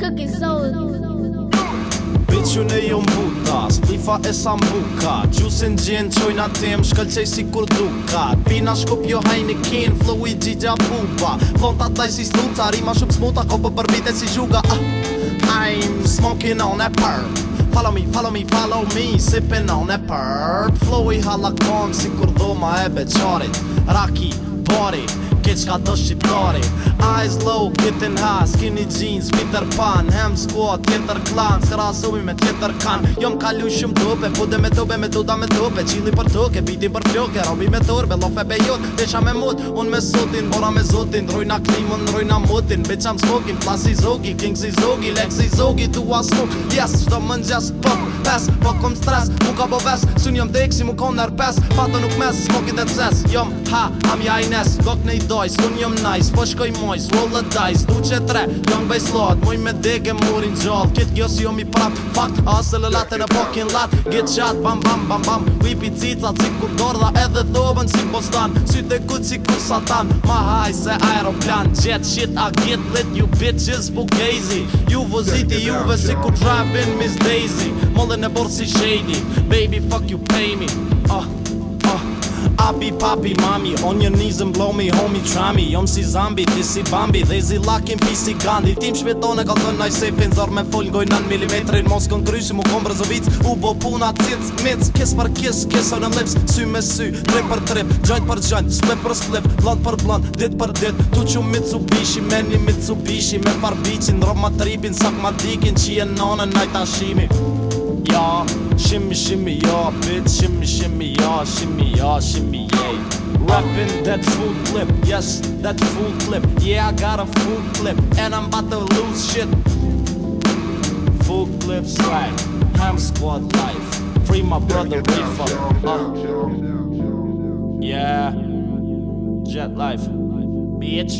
Kuk i sot Bitchu ne ju mbuta, splifa e sa mbuka Juice n' gin, na tim, shkall si kur duka Pina shkup jo haj kin, flow i gjitha pupa Flonta t'laj si sluta, rima shumë smuta, kopë për bitë e si juga ah, I'm smoking on that perp Follow me, follow me, follow me, sippin' on that perp Flow i halakon, si kur dhoma e beqarit Raki, bori kitë qka do shqiptari Eyes low, getting high, skinny jeans, Peter Pan Hem squat, tjetër klan, s'krasuj me tjetër kan Jom kalu shumë dope, pude po me tope, me duda me tope Qili për tuke, bitin për floke, robi me torbe, lofe be jot Desha me mut, un me sotin, bora me zotin Drojna klimën, drojna mutin, beqam smokin i zogi, kings i zogi, legs i zogi, tu a smoke Yes, qdo më njës, pop, pes, po kom stres Mu ka bo ves, sun jom dhe iksi, mu kon nër pes Fato nuk mes, smokin dhe ces, jom ha, am ja Gok i do dojs Kun jom najs, po shkoj mojs, roll a dice Du që tre, don bëj slot, muj me dig e murin gjall Kitë gjo si jom i prap, fakt, asel e latër e pokin lat Get shot, bam bam bam bam Whip cica, cik kur dorda, edhe dobën si bostan Sy të ku cik kur satan, ma haj se aeroplan Jet shit, a get lit, you bitches bu gazy Ju vëziti juve si ku drive in Miss Daisy Mollin e borë si shady, baby fuck you pay me Oh, uh api, papi, mami On your knees and blow me, homie, try me Jom si zambi, ti si bambi Dhe zi lakin, pi si gandhi Tim shpetone, ka thënë naj sefin Zor me full, ngoj 9 mm Mos kën kryshi, mu kom brezovic U bo puna, cic, mic Kiss par kiss, kiss on lips Sy me sy, trip par trip Joint par joint, slip par slip Blunt par blunt, dit par dit Tu që Mitsubishi, meni Mitsubishi Me par bichin, rob ma tripin Sak ma dikin, qi e nonë, naj tashimi y'all. Shimmy, shimmy, y'all, bitch. Shimmy, shimmy, y'all. Shimmy, y'all, shimmy, yeah. Rapping that food clip, yes, that food clip. Yeah, I got a food clip, and I'm about to lose shit. Food clip swag, ham squad life. Free my brother, Reefer. Uh, yeah, jet life, bitch.